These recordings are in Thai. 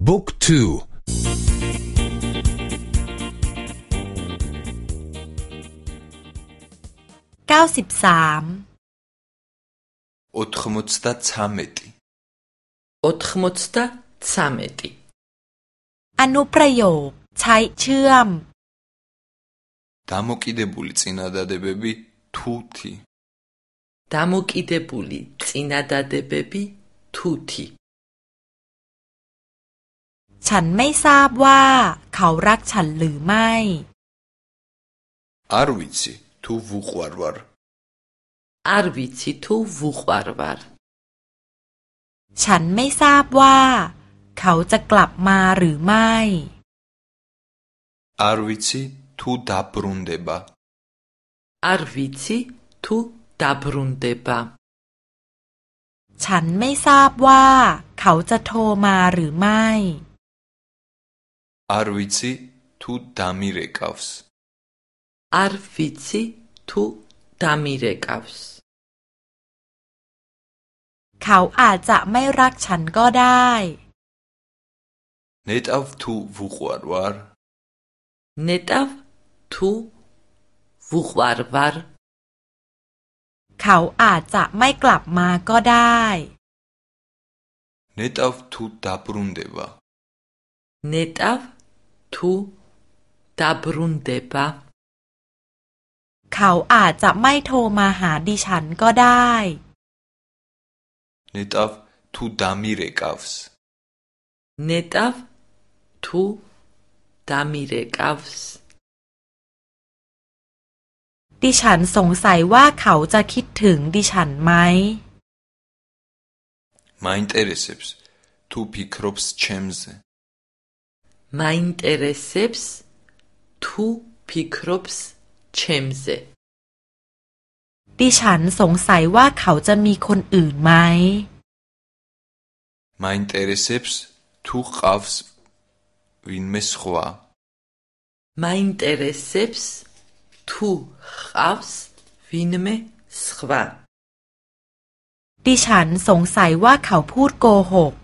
Book 2 93 93 93อนุประโยคใช้เชื่อมดามกิเดบุลิซินาดาเดเบบิทุติดามกิเดบุลิซินาดาเดเบบิทุติฉันไม่ทราบว่าเขารักฉันหรือไม่อารวิชิทู ი ูควาร ვ ა რ ვ อารวิชิทู უ ูควารวาร์ฉันไม่ทราบว่าเขาจะกลับมาหรือไม่อารวิชิทูดาบรุนเดบาอารวิชิทูดาบรุนเดบาฉันไม่ทราบว่าเขาจะโทรมาหรือไม่ არ ვიცი თუ დამირეკავს. არ ვიცი თუ დამირეკავს. เขาอาจจะไม่รักฉันก็ได้ ნეტავ თუ ვუყვარ ვარ? ნეტავ თუ ვუყვარ ვარ? เขาอาจจะไม่กลับมาก็ได้ ნეტავ თუ დაბრუნდება? ნეტავ tu ta bruntepa เขาอาจจะไม่โทรมาหาดิฉันก็ได้ เน n ัฟทู ดามิเรก e ฟส์ เน e ัฟทู ดามิเรก k ฟส์ ดิฉันสงสัยว่าเขาจะคิดถึงดิฉันไหมมาอินเตอร์เซปส์ทูพิครอปส์เชมส์มา მ ა ი อร ე เซปส์ท თუ ფ ი ქ რ ო ส ს ჩემზე ดิฉันสงสัยว่าเขาจะมีคนอื่นไหมมาอินเตรเซปส์ทุกอัฟส์วินเมสความาอินเตรเซปส์ทุกอัฟส์วินเมสควาดิฉันสงสัยว่าเขาพูดโกหก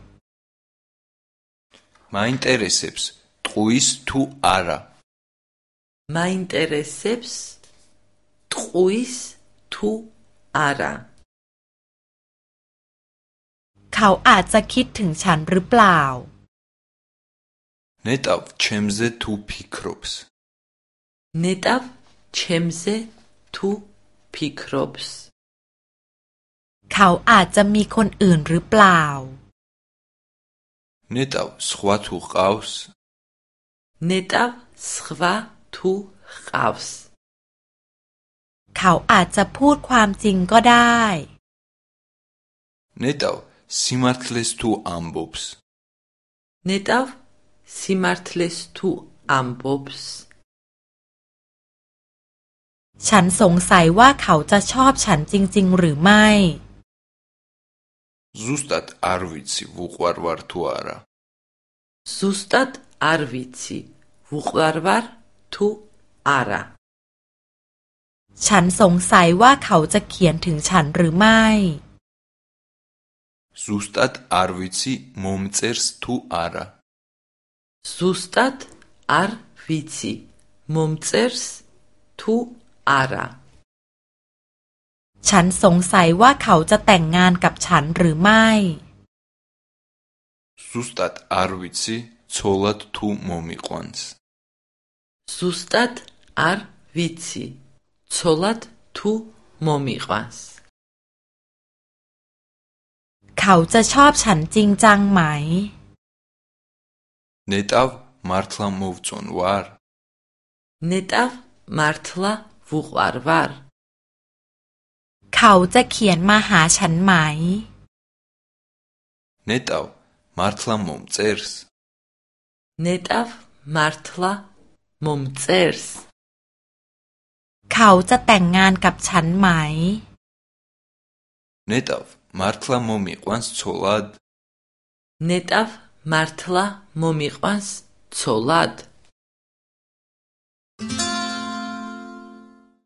มาอินเตรเซปส์ ტყუის თუ არა. მაინტერესებს ტყუის თუ არა. เขาอาจจะคิดถึงฉันหรือเปล่า ნეტავ ჩემზე თუ ფიქრობს ნეტავ ჩემზე თუ ფიქრობს เขาอาจจะมีคนอื่นหรือเปล่า ნეტავ სხვა თუ ყავს ნეტავ სხვა თუ ჰყავს เขาอาจจะพูดความจริงก็ได้ ნეტავ სიმართლეს თუ ამბობს ნეტავ სიმართლეს თუ ამბობს ฉันสงสัยว่าเขาจะชอบฉันจริง ๆหรือไม่ ზუსტად არ ვიცი ვუყვარვარ თუ არა ზუსტად არ ვიცი vuqarvar tu ara ฉันสงสัยว่าเขาจะเขียนถึงฉันหรือไม่ ზუსტად არ ვიცი მომწერს თუ არა. ზუსტად არ ვ ი ც ม მ ო მ წ ე สท თ อาร ა ฉันสงสัยว่าเขาจะแต่งงานกับฉันหรือไม่ ზ უ ს ტ ა อารวิ ც ი ცოლად თუ მომიყვანს ზუსტად არ ვიცი ცოლად თუ მომიყვანს ქაუცა შობ ჩან ჯინჯანგ მაი ნეტავ მართლა მოვწონ ვარ ნეტავ მართლა ვუყვარ ვარ ქაუცა ქიენ მა ჰა ჩან მაი ნეტავ მართლა მომწერს ნეტავ მართლა მომწერს ქაუცა ტენგან კაპ ჩან მაი ნეტავ მართლა მომიყვანს ცოლად ნეტავ მართლა მომიყვანს ცოლად Thank you.